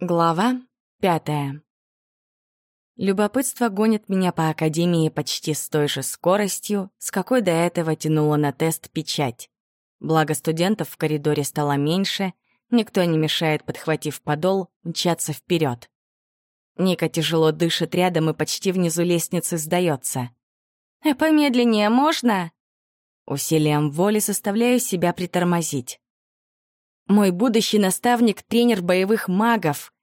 Глава пятая. Любопытство гонит меня по Академии почти с той же скоростью, с какой до этого тянула на тест печать. Благо студентов в коридоре стало меньше, никто не мешает, подхватив подол, мчаться вперед. Ника тяжело дышит рядом и почти внизу лестницы сдается. «А помедленнее можно?» Усилием воли заставляю себя притормозить. Мой будущий наставник — тренер боевых магов.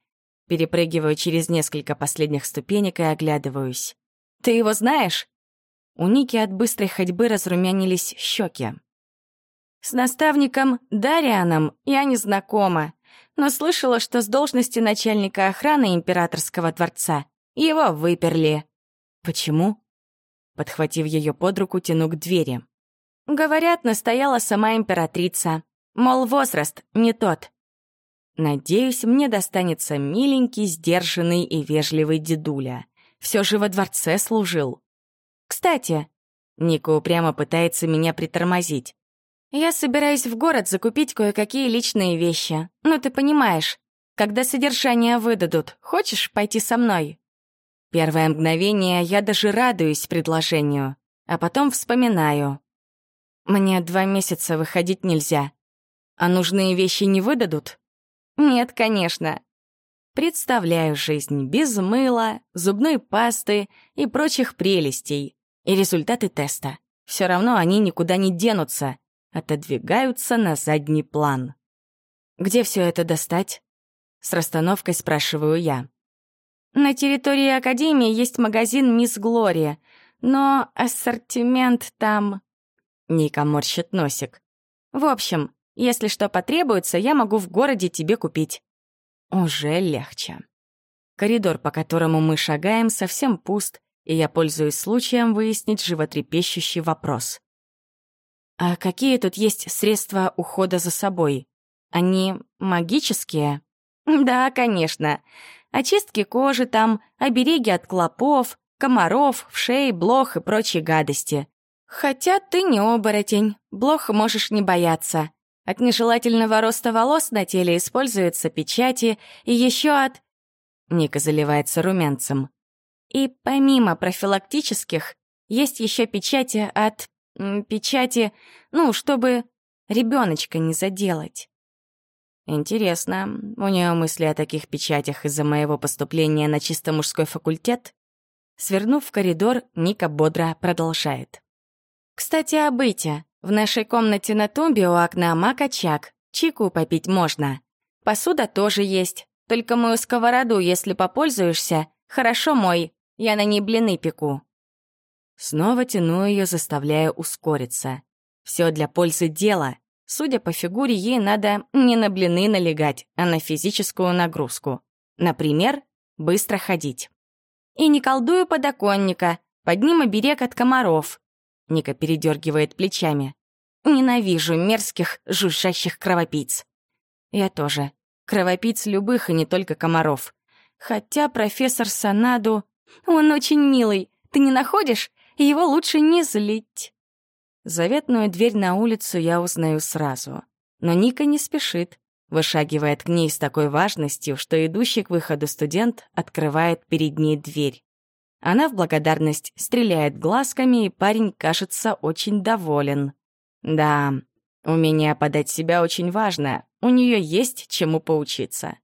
Перепрыгиваю через несколько последних ступенек и оглядываюсь. Ты его знаешь? У Ники от быстрой ходьбы разрумянились щеки. С наставником Дарианом я не знакома, но слышала, что с должности начальника охраны императорского дворца его выперли. Почему? Подхватив ее под руку, тяну к двери. Говорят, настояла сама императрица. Мол, возраст не тот. Надеюсь, мне достанется миленький, сдержанный и вежливый дедуля. Все же во дворце служил. Кстати, Ника упрямо пытается меня притормозить. Я собираюсь в город закупить кое-какие личные вещи. Ну, ты понимаешь, когда содержание выдадут, хочешь пойти со мной? Первое мгновение я даже радуюсь предложению, а потом вспоминаю. Мне два месяца выходить нельзя. А нужные вещи не выдадут? Нет, конечно. Представляю жизнь без мыла, зубной пасты и прочих прелестей. И результаты теста. Все равно они никуда не денутся, отодвигаются на задний план. Где все это достать? С расстановкой спрашиваю я. На территории Академии есть магазин «Мисс Глория», но ассортимент там... Ника морщит носик. В общем, если что потребуется, я могу в городе тебе купить. Уже легче. Коридор, по которому мы шагаем, совсем пуст, и я пользуюсь случаем выяснить животрепещущий вопрос. А какие тут есть средства ухода за собой? Они магические? Да, конечно. Очистки кожи там, обереги от клопов, комаров, вшей, блох и прочей гадости. Хотя ты не оборотень, блох можешь не бояться. От нежелательного роста волос на теле используются печати, и еще от... Ника заливается румянцем. И помимо профилактических, есть еще печати от... Печати, ну, чтобы ребеночка не заделать. Интересно, у нее мысли о таких печатях из-за моего поступления на чисто мужской факультет? Свернув в коридор, Ника бодро продолжает. «Кстати, о быте. В нашей комнате на тумбе у окна мак-очаг. Чайку попить можно. Посуда тоже есть. Только мою сковороду, если попользуешься, хорошо мой. Я на ней блины пеку. Снова тяну ее, заставляя ускориться. Все для пользы дела. Судя по фигуре, ей надо не на блины налегать, а на физическую нагрузку. Например, быстро ходить. И не колдую подоконника, под ним оберег от комаров. Ника передергивает плечами. Ненавижу мерзких, жужжащих кровопийц. Я тоже. Кровопийц любых и не только комаров. Хотя профессор Санаду... Он очень милый. Ты не находишь? Его лучше не злить. Заветную дверь на улицу я узнаю сразу. Но Ника не спешит. Вышагивает к ней с такой важностью, что идущий к выходу студент открывает перед ней дверь. Она в благодарность стреляет глазками, и парень кажется очень доволен. Да, умение подать себя очень важно, у нее есть чему поучиться.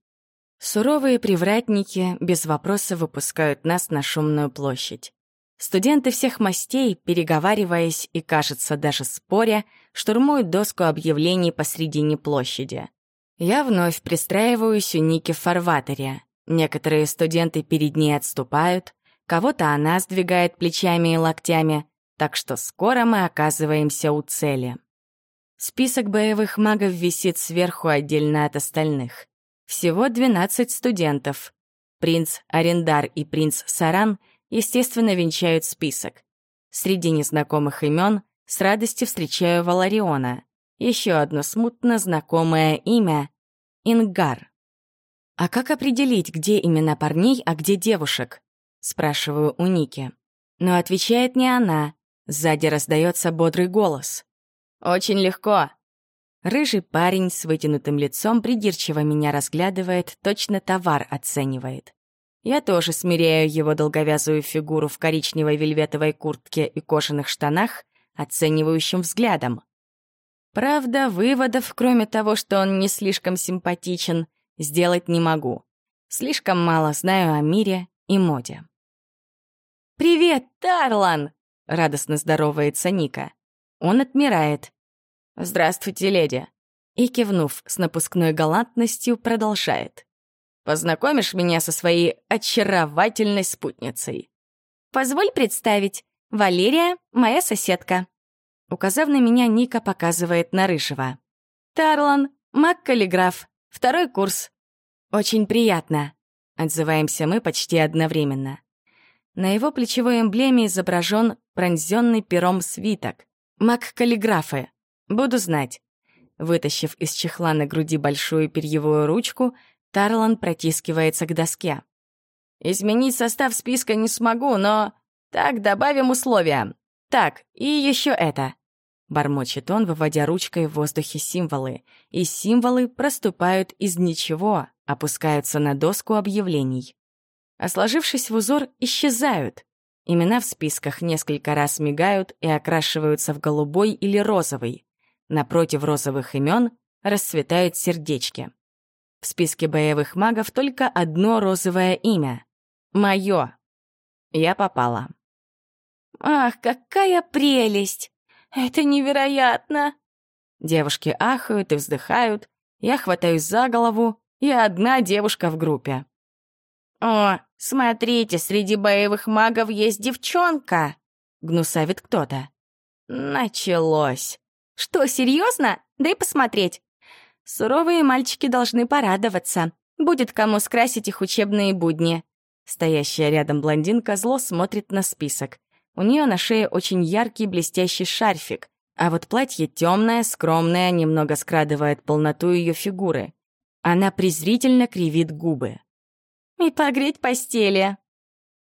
Суровые привратники без вопроса выпускают нас на шумную площадь. Студенты всех мастей, переговариваясь и, кажется, даже споря, штурмуют доску объявлений посредине площади. Я вновь пристраиваюсь у Ники в фарватере. Некоторые студенты перед ней отступают, кого-то она сдвигает плечами и локтями, так что скоро мы оказываемся у цели. Список боевых магов висит сверху отдельно от остальных. Всего 12 студентов. Принц Арендар и принц Саран, естественно, венчают список. Среди незнакомых имен с радостью встречаю Валариона. Еще одно смутно знакомое имя — Ингар. А как определить, где имена парней, а где девушек? Спрашиваю у Ники. Но отвечает не она. Сзади раздается бодрый голос. «Очень легко». Рыжий парень с вытянутым лицом придирчиво меня разглядывает, точно товар оценивает. Я тоже смиряю его долговязую фигуру в коричневой вельветовой куртке и кожаных штанах оценивающим взглядом. Правда, выводов, кроме того, что он не слишком симпатичен, сделать не могу. Слишком мало знаю о мире и моде. «Привет, Тарлан!» — радостно здоровается Ника. Он отмирает. «Здравствуйте, леди!» И, кивнув с напускной галантностью, продолжает. «Познакомишь меня со своей очаровательной спутницей?» «Позволь представить. Валерия — моя соседка». Указав на меня, Ника показывает на Рыжего. «Тарлан, маг-каллиграф, второй курс». «Очень приятно», — отзываемся мы почти одновременно. На его плечевой эмблеме изображен пронзенный пером свиток. Маг-каллиграфы. Буду знать. Вытащив из чехла на груди большую перьевую ручку, Тарлан протискивается к доске. «Изменить состав списка не смогу, но... Так, добавим условия. Так, и еще это». Бормочет он, выводя ручкой в воздухе символы, и символы проступают из ничего, опускаются на доску объявлений а сложившись в узор, исчезают. Имена в списках несколько раз мигают и окрашиваются в голубой или розовый. Напротив розовых имен расцветают сердечки. В списке боевых магов только одно розовое имя — мое. Я попала. «Ах, какая прелесть! Это невероятно!» Девушки ахают и вздыхают. Я хватаюсь за голову. Я одна девушка в группе. «О, смотрите, среди боевых магов есть девчонка!» — гнусавит кто-то. Началось. «Что, серьезно? Дай посмотреть!» Суровые мальчики должны порадоваться. Будет кому скрасить их учебные будни. Стоящая рядом блондинка зло смотрит на список. У нее на шее очень яркий блестящий шарфик, а вот платье темное, скромное, немного скрадывает полноту ее фигуры. Она презрительно кривит губы. И погреть постели.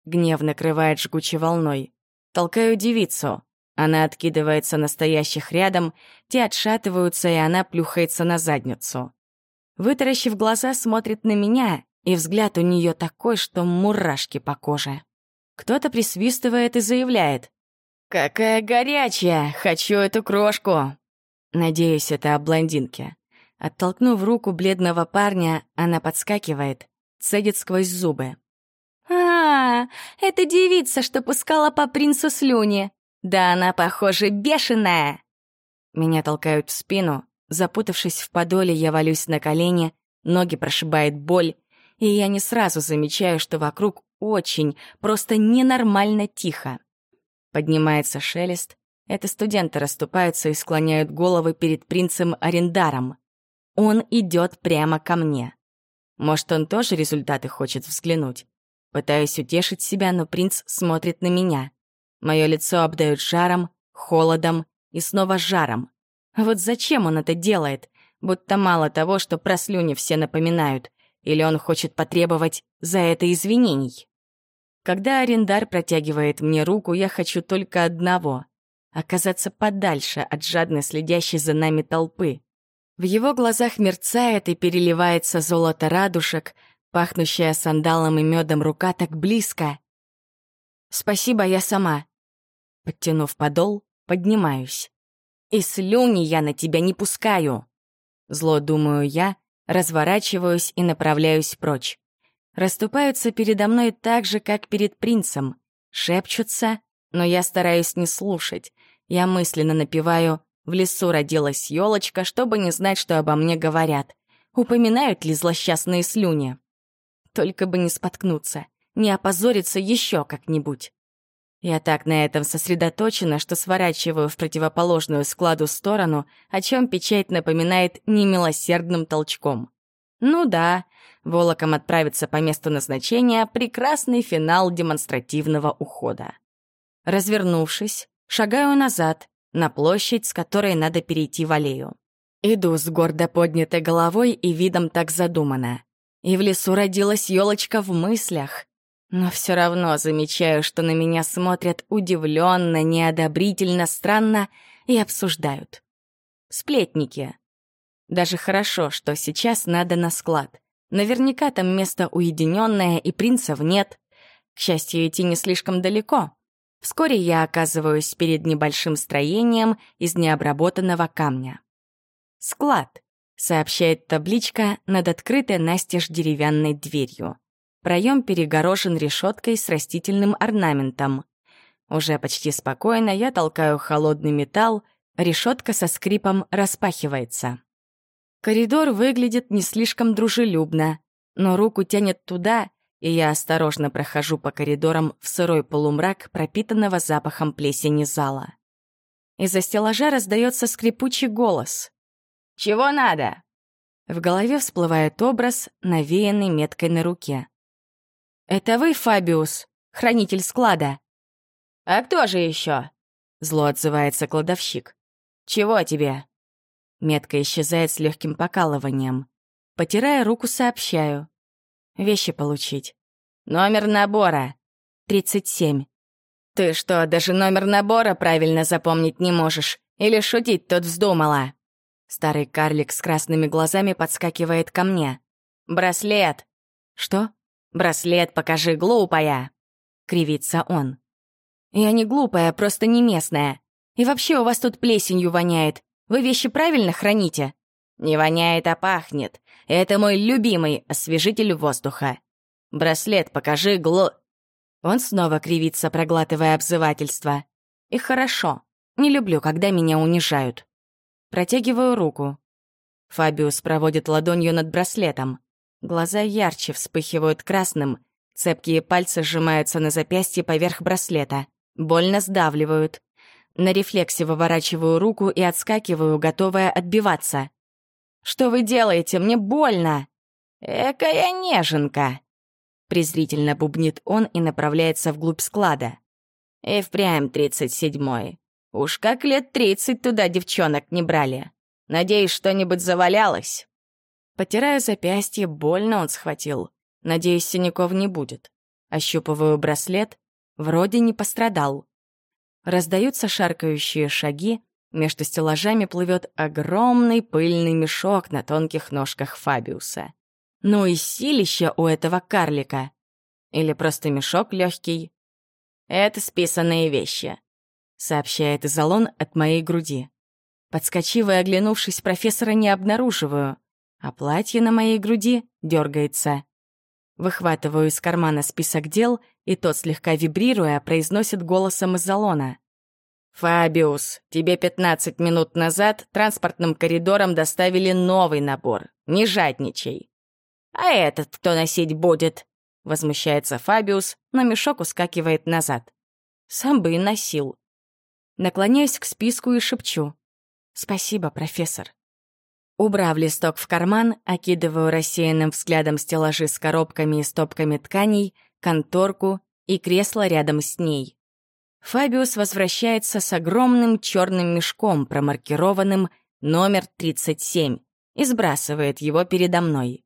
Гнев накрывает жгучей волной. Толкаю девицу. Она откидывается настоящих рядом, те отшатываются, и она плюхается на задницу. Вытаращив глаза, смотрит на меня, и взгляд у нее такой, что мурашки по коже. Кто-то присвистывает и заявляет. «Какая горячая! Хочу эту крошку!» Надеюсь, это о блондинке. Оттолкнув руку бледного парня, она подскакивает, цедит сквозь зубы. «А, это девица, что пускала по принцу слюни. Да она, похоже, бешеная!» Меня толкают в спину. Запутавшись в подоле, я валюсь на колени, ноги прошибает боль, и я не сразу замечаю, что вокруг очень, просто ненормально тихо. Поднимается шелест. Это студенты расступаются и склоняют головы перед принцем-арендаром. Он идет прямо ко мне. Может, он тоже результаты хочет взглянуть? Пытаюсь утешить себя, но принц смотрит на меня. Мое лицо обдает жаром, холодом и снова жаром. А вот зачем он это делает? Будто мало того, что про слюни все напоминают. Или он хочет потребовать за это извинений? Когда арендар протягивает мне руку, я хочу только одного — оказаться подальше от жадно следящей за нами толпы. В его глазах мерцает и переливается золото радужек, пахнущая сандалом и медом рука так близко. «Спасибо, я сама». Подтянув подол, поднимаюсь. «И слюни я на тебя не пускаю!» Зло думаю я, разворачиваюсь и направляюсь прочь. Расступаются передо мной так же, как перед принцем. Шепчутся, но я стараюсь не слушать. Я мысленно напеваю в лесу родилась елочка, чтобы не знать, что обо мне говорят. Упоминают ли злосчастные слюни? Только бы не споткнуться, не опозориться еще как-нибудь. Я так на этом сосредоточена, что сворачиваю в противоположную складу сторону, о чем печать напоминает немилосердным толчком. Ну да, волоком отправиться по месту назначения — прекрасный финал демонстративного ухода. Развернувшись, шагаю назад, на площадь, с которой надо перейти в аллею. Иду с гордо поднятой головой и видом так задумано. И в лесу родилась елочка в мыслях. Но все равно замечаю, что на меня смотрят удивленно, неодобрительно, странно и обсуждают. Сплетники. Даже хорошо, что сейчас надо на склад. Наверняка там место уединенное, и принцев нет. К счастью, идти не слишком далеко. Вскоре я оказываюсь перед небольшим строением из необработанного камня. «Склад», — сообщает табличка над открытой настежь деревянной дверью. Проем перегорожен решеткой с растительным орнаментом. Уже почти спокойно я толкаю холодный металл, решетка со скрипом распахивается. Коридор выглядит не слишком дружелюбно, но руку тянет туда, и я осторожно прохожу по коридорам в сырой полумрак, пропитанного запахом плесени зала. Из-за стеллажа раздается скрипучий голос. «Чего надо?» В голове всплывает образ, навеянный меткой на руке. «Это вы, Фабиус, хранитель склада?» «А кто же еще? Зло отзывается кладовщик. «Чего тебе?» Метка исчезает с легким покалыванием. Потирая руку, сообщаю. Вещи получить. Номер набора. 37. Ты что, даже номер набора правильно запомнить не можешь? Или шутить тут вздумала? Старый карлик с красными глазами подскакивает ко мне. «Браслет!» «Что?» «Браслет покажи, глупая!» Кривится он. «Я не глупая, просто не местная. И вообще у вас тут плесенью воняет. Вы вещи правильно храните?» «Не воняет, а пахнет. Это мой любимый освежитель воздуха. Браслет покажи, гло...» Он снова кривится, проглатывая обзывательство. «И хорошо. Не люблю, когда меня унижают». Протягиваю руку. Фабиус проводит ладонью над браслетом. Глаза ярче вспыхивают красным, цепкие пальцы сжимаются на запястье поверх браслета, больно сдавливают. На рефлексе выворачиваю руку и отскакиваю, готовая отбиваться. «Что вы делаете? Мне больно!» «Экая неженка!» Презрительно бубнит он и направляется вглубь склада. «И впрямь тридцать седьмой. Уж как лет тридцать туда девчонок не брали. Надеюсь, что-нибудь завалялось?» Потираю запястье, больно он схватил. Надеюсь, синяков не будет. Ощупываю браслет. Вроде не пострадал. Раздаются шаркающие шаги, между стеллажами плывет огромный пыльный мешок на тонких ножках Фабиуса. Ну и силища у этого карлика. Или просто мешок легкий. Это списанные вещи, сообщает Изолон от моей груди. Подскочив и оглянувшись, профессора не обнаруживаю, а платье на моей груди дергается. Выхватываю из кармана список дел, и тот, слегка вибрируя, произносит голосом из залона. «Фабиус, тебе 15 минут назад транспортным коридором доставили новый набор. Не жадничай». «А этот кто носить будет?» — возмущается Фабиус, но мешок ускакивает назад. «Сам бы и носил». Наклоняюсь к списку и шепчу. «Спасибо, профессор». Убрав листок в карман, окидываю рассеянным взглядом стеллажи с коробками и стопками тканей, конторку и кресло рядом с ней. Фабиус возвращается с огромным черным мешком, промаркированным номер 37, и сбрасывает его передо мной.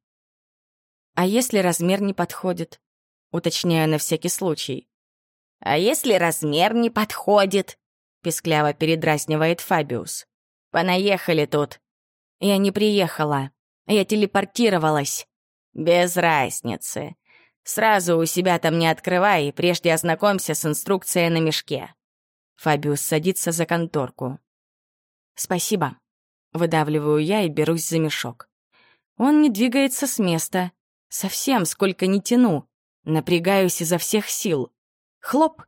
«А если размер не подходит?» Уточняю на всякий случай. «А если размер не подходит?» — пескляво передразнивает Фабиус. «Понаехали тут. Я не приехала. Я телепортировалась. Без разницы. Сразу у себя там не открывай, прежде ознакомься с инструкцией на мешке. Фабиус садится за конторку. «Спасибо». Выдавливаю я и берусь за мешок. Он не двигается с места. Совсем, сколько не тяну. Напрягаюсь изо всех сил. Хлоп!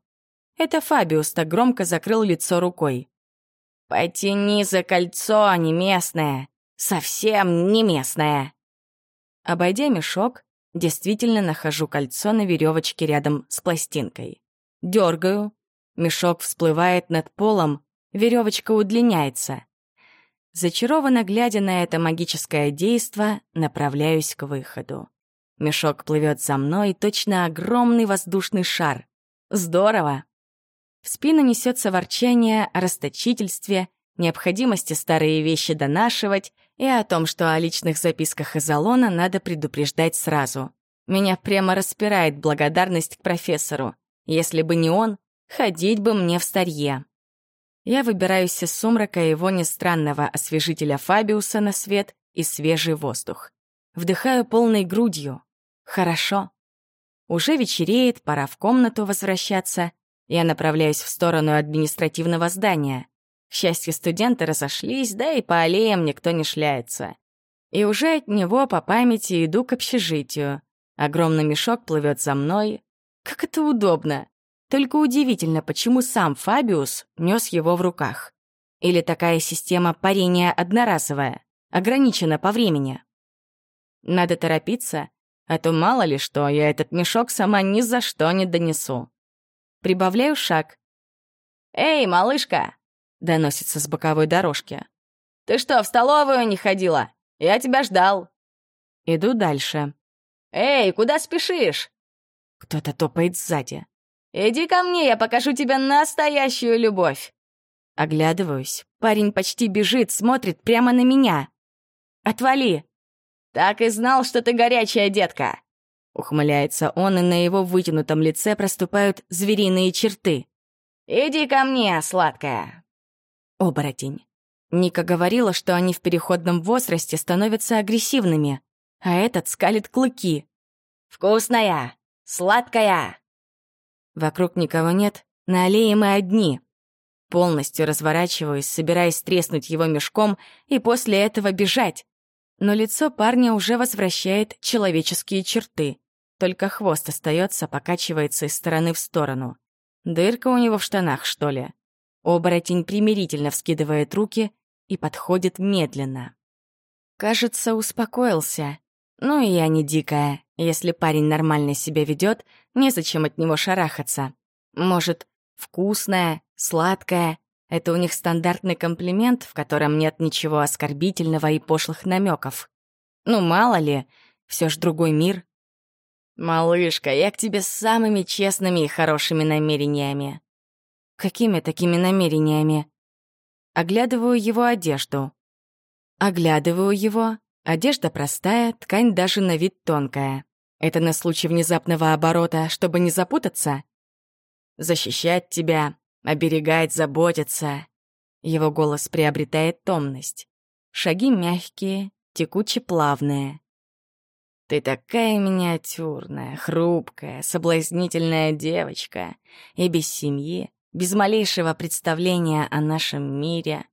Это Фабиус так громко закрыл лицо рукой. «Потяни за кольцо, а не местное!» совсем не местная. Обойдя мешок, действительно нахожу кольцо на веревочке рядом с пластинкой. Дергаю, мешок всплывает над полом, веревочка удлиняется. Зачарованно глядя на это магическое действо, направляюсь к выходу. Мешок плывет за мной, точно огромный воздушный шар. Здорово! В спину несется ворчание о расточительстве, необходимости старые вещи донашивать и о том, что о личных записках из Алона надо предупреждать сразу. Меня прямо распирает благодарность к профессору. Если бы не он, ходить бы мне в старье. Я выбираюсь из сумрака его нестранного освежителя Фабиуса на свет и свежий воздух. Вдыхаю полной грудью. Хорошо. Уже вечереет, пора в комнату возвращаться. Я направляюсь в сторону административного здания. К счастью, студенты разошлись, да и по аллеям никто не шляется. И уже от него по памяти иду к общежитию. Огромный мешок плывет за мной. Как это удобно. Только удивительно, почему сам Фабиус нес его в руках. Или такая система парения одноразовая, ограничена по времени. Надо торопиться, а то мало ли что, я этот мешок сама ни за что не донесу. Прибавляю шаг. «Эй, малышка!» — доносится с боковой дорожки. «Ты что, в столовую не ходила? Я тебя ждал». Иду дальше. «Эй, куда спешишь?» Кто-то топает сзади. «Иди ко мне, я покажу тебе настоящую любовь!» Оглядываюсь. Парень почти бежит, смотрит прямо на меня. «Отвали!» «Так и знал, что ты горячая детка!» Ухмыляется он, и на его вытянутом лице проступают звериные черты. «Иди ко мне, сладкая!» Оборотень. Ника говорила, что они в переходном возрасте становятся агрессивными, а этот скалит клыки. «Вкусная! Сладкая!» Вокруг никого нет, на аллее мы одни. Полностью разворачиваюсь, собираясь треснуть его мешком и после этого бежать. Но лицо парня уже возвращает человеческие черты. Только хвост остается, покачивается из стороны в сторону. Дырка у него в штанах, что ли? Оборотень примирительно вскидывает руки и подходит медленно. Кажется, успокоился. Ну и я не дикая. Если парень нормально себя ведет, незачем от него шарахаться. Может, вкусная, сладкая — это у них стандартный комплимент, в котором нет ничего оскорбительного и пошлых намеков. Ну, мало ли, все ж другой мир. «Малышка, я к тебе с самыми честными и хорошими намерениями». «Какими такими намерениями?» Оглядываю его одежду. Оглядываю его. Одежда простая, ткань даже на вид тонкая. Это на случай внезапного оборота, чтобы не запутаться? Защищать тебя, оберегать, заботиться. Его голос приобретает томность. Шаги мягкие, текуче плавные. Ты такая миниатюрная, хрупкая, соблазнительная девочка. И без семьи, без малейшего представления о нашем мире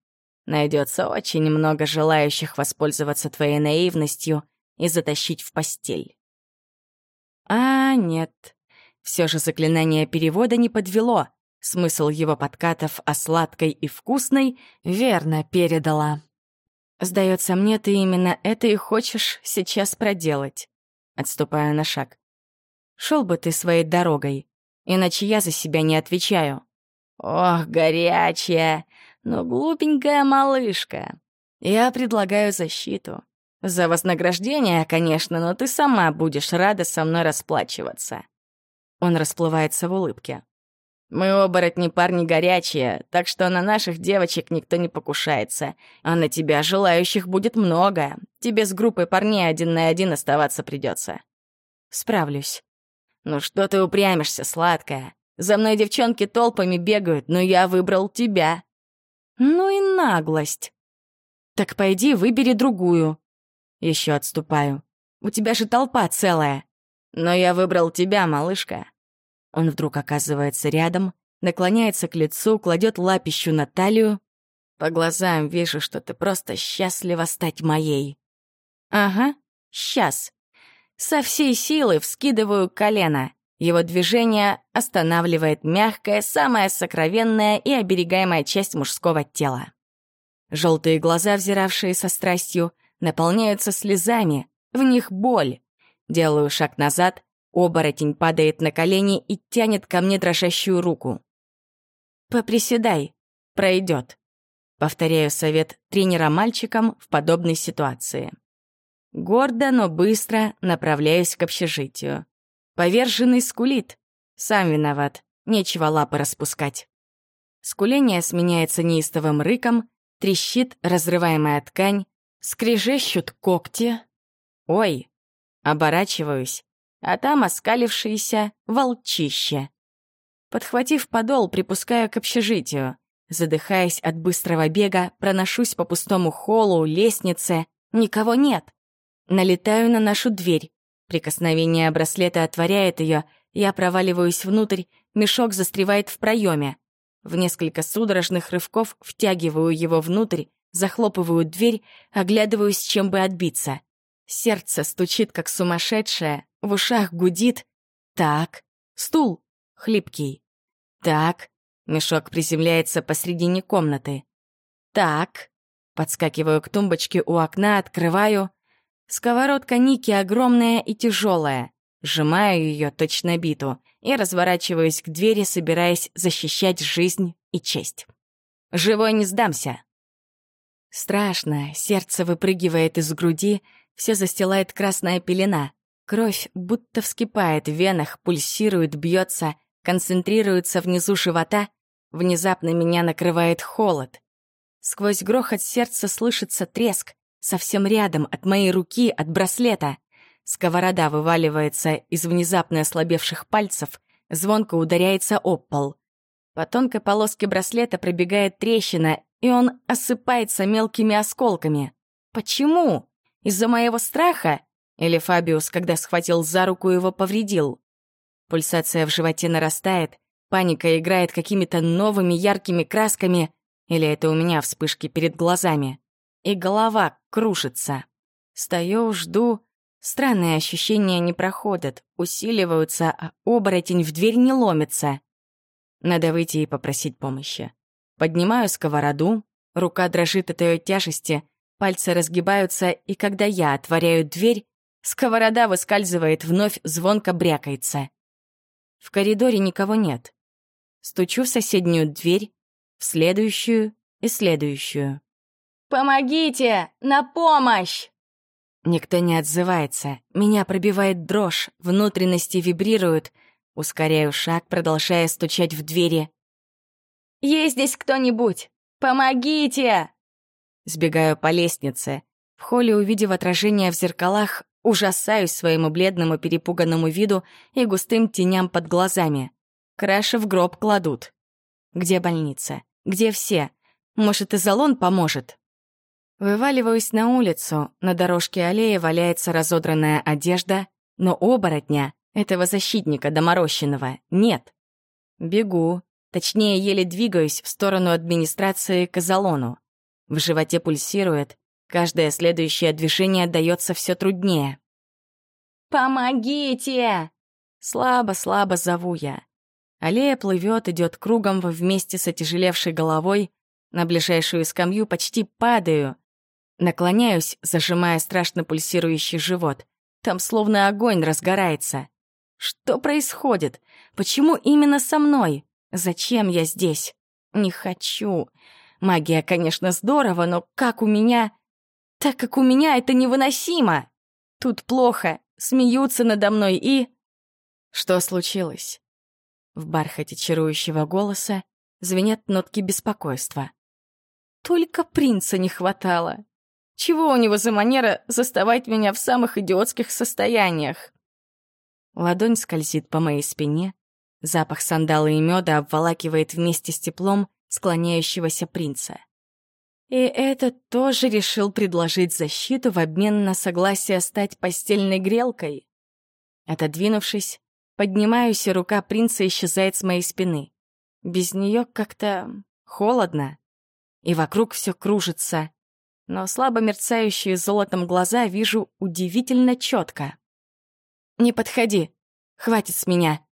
найдется очень много желающих воспользоваться твоей наивностью и затащить в постель. А, нет. Все же заклинание перевода не подвело. Смысл его подкатов о сладкой и вкусной верно передала. Сдается мне, ты именно это и хочешь сейчас проделать. Отступаю на шаг. Шел бы ты своей дорогой, иначе я за себя не отвечаю. Ох, горячая, но глупенькая малышка. Я предлагаю защиту. За вознаграждение, конечно, но ты сама будешь рада со мной расплачиваться. Он расплывается в улыбке. Мы оборотни парни горячие, так что на наших девочек никто не покушается. А на тебя желающих будет много. Тебе с группой парней один на один оставаться придется. Справлюсь. Ну что ты упрямишься, сладкая? За мной девчонки толпами бегают, но я выбрал тебя. Ну и наглость. Так пойди, выбери другую. Еще отступаю. У тебя же толпа целая. Но я выбрал тебя, малышка. Он вдруг оказывается рядом, наклоняется к лицу, кладет лапищу на талию. По глазам вижу, что ты просто счастлива стать моей. Ага, сейчас. Со всей силы вскидываю колено. Его движение останавливает мягкая, самая сокровенная и оберегаемая часть мужского тела. Желтые глаза, взиравшие со страстью, наполняются слезами, в них боль. Делаю шаг назад, оборотень падает на колени и тянет ко мне дрожащую руку. «Поприседай, пройдет», — повторяю совет тренера мальчикам в подобной ситуации. Гордо, но быстро направляюсь к общежитию. Поверженный скулит. Сам виноват, нечего лапы распускать. Скуление сменяется неистовым рыком, трещит разрываемая ткань, скрежещут когти. Ой, оборачиваюсь, а там оскалившиеся волчище. Подхватив подол, припускаю к общежитию. Задыхаясь от быстрого бега, проношусь по пустому холлу, лестнице, Никого нет. Налетаю на нашу дверь. Прикосновение браслета отворяет ее, я проваливаюсь внутрь, мешок застревает в проеме. В несколько судорожных рывков втягиваю его внутрь, захлопываю дверь, оглядываюсь, чем бы отбиться. Сердце стучит, как сумасшедшее, в ушах гудит. Так, стул, хлипкий. Так, мешок приземляется посредине комнаты. Так, подскакиваю к тумбочке у окна, открываю. Сковородка Ники огромная и тяжелая. Сжимаю ее точно биту и разворачиваюсь к двери, собираясь защищать жизнь и честь. Живой не сдамся. Страшно, сердце выпрыгивает из груди, все застилает красная пелена. Кровь будто вскипает в венах, пульсирует, бьется, концентрируется внизу живота. Внезапно меня накрывает холод. Сквозь грохот сердца слышится треск, совсем рядом, от моей руки, от браслета. Сковорода вываливается из внезапно ослабевших пальцев, звонко ударяется об пол. По тонкой полоске браслета пробегает трещина, и он осыпается мелкими осколками. Почему? Из-за моего страха? Или Фабиус, когда схватил за руку, его повредил? Пульсация в животе нарастает, паника играет какими-то новыми яркими красками, или это у меня вспышки перед глазами. И голова крушится. Стою, жду, Странные ощущения не проходят, усиливаются, а оборотень в дверь не ломится. Надо выйти и попросить помощи. Поднимаю сковороду, рука дрожит от ее тяжести, пальцы разгибаются, и когда я отворяю дверь, сковорода выскальзывает, вновь звонко брякается. В коридоре никого нет. Стучу в соседнюю дверь, в следующую и следующую. «Помогите! На помощь!» Никто не отзывается. Меня пробивает дрожь, внутренности вибрируют. Ускоряю шаг, продолжая стучать в двери. «Есть здесь кто-нибудь? Помогите!» Сбегаю по лестнице. В холле, увидев отражение в зеркалах, ужасаюсь своему бледному перепуганному виду и густым теням под глазами. Краши в гроб кладут. Где больница? Где все? Может, и залон поможет? Вываливаюсь на улицу, на дорожке аллеи валяется разодранная одежда, но оборотня, этого защитника доморощенного, нет. Бегу, точнее, еле двигаюсь в сторону администрации к Азалону. В животе пульсирует, каждое следующее движение дается все труднее. «Помогите!» Слабо-слабо зову я. Аллея плывет, идет кругом вместе с отяжелевшей головой. На ближайшую скамью почти падаю, Наклоняюсь, зажимая страшно пульсирующий живот. Там словно огонь разгорается. Что происходит? Почему именно со мной? Зачем я здесь? Не хочу. Магия, конечно, здорово, но как у меня... Так как у меня это невыносимо. Тут плохо, смеются надо мной и... Что случилось? В бархате чарующего голоса звенят нотки беспокойства. Только принца не хватало. Чего у него за манера заставать меня в самых идиотских состояниях? Ладонь скользит по моей спине, запах сандала и меда обволакивает вместе с теплом склоняющегося принца. И этот тоже решил предложить защиту в обмен на согласие стать постельной грелкой. Отодвинувшись, поднимаюсь, и рука принца исчезает с моей спины. Без нее как-то холодно, и вокруг все кружится но слабо мерцающие золотом глаза вижу удивительно четко. «Не подходи! Хватит с меня!»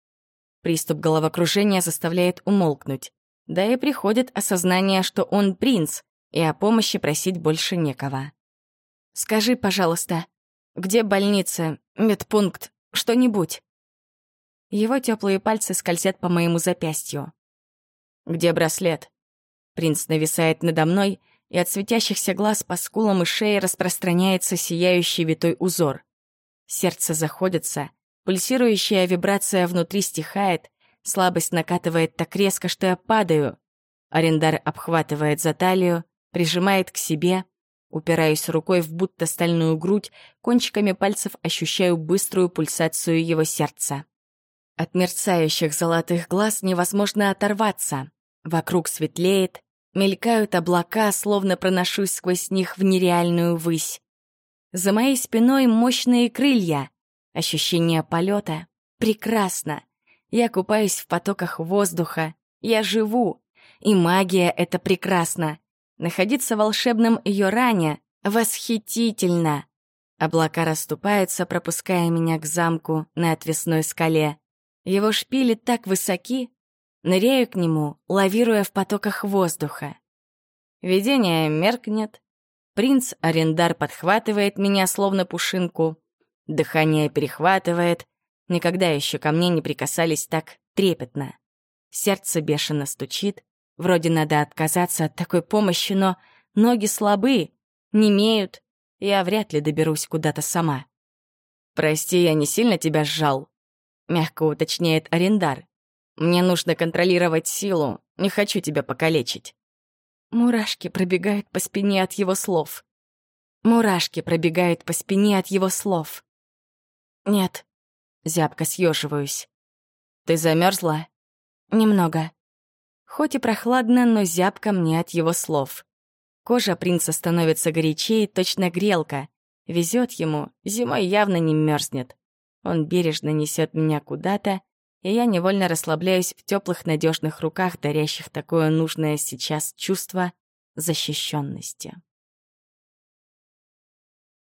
Приступ головокружения заставляет умолкнуть. Да и приходит осознание, что он принц, и о помощи просить больше некого. «Скажи, пожалуйста, где больница, медпункт, что-нибудь?» Его теплые пальцы скользят по моему запястью. «Где браслет?» Принц нависает надо мной — и от светящихся глаз по скулам и шее распространяется сияющий витой узор. Сердце заходится, пульсирующая вибрация внутри стихает, слабость накатывает так резко, что я падаю. Арендар обхватывает за талию, прижимает к себе, упираюсь рукой в будто стальную грудь, кончиками пальцев ощущаю быструю пульсацию его сердца. От мерцающих золотых глаз невозможно оторваться. Вокруг светлеет, Мелькают облака, словно проношусь сквозь них в нереальную высь. За моей спиной мощные крылья. Ощущение полета прекрасно. Я купаюсь в потоках воздуха. Я живу. И магия — это прекрасно. Находиться в волшебном Йоране восхитительно. Облака расступаются, пропуская меня к замку на отвесной скале. Его шпили так высоки. Ныряю к нему, лавируя в потоках воздуха. Видение меркнет. Принц-арендар подхватывает меня, словно пушинку. Дыхание перехватывает. Никогда еще ко мне не прикасались так трепетно. Сердце бешено стучит. Вроде надо отказаться от такой помощи, но ноги слабы, не имеют. Я вряд ли доберусь куда-то сама. «Прости, я не сильно тебя сжал», — мягко уточняет арендар. «Мне нужно контролировать силу, не хочу тебя покалечить». Мурашки пробегают по спине от его слов. Мурашки пробегают по спине от его слов. «Нет», — зябко съеживаюсь. «Ты замерзла? «Немного». Хоть и прохладно, но зябко мне от его слов. Кожа принца становится горячей, точно грелка. Везет ему, зимой явно не мерзнет. Он бережно несет меня куда-то, и я невольно расслабляюсь в теплых надежных руках, дарящих такое нужное сейчас чувство защищенности.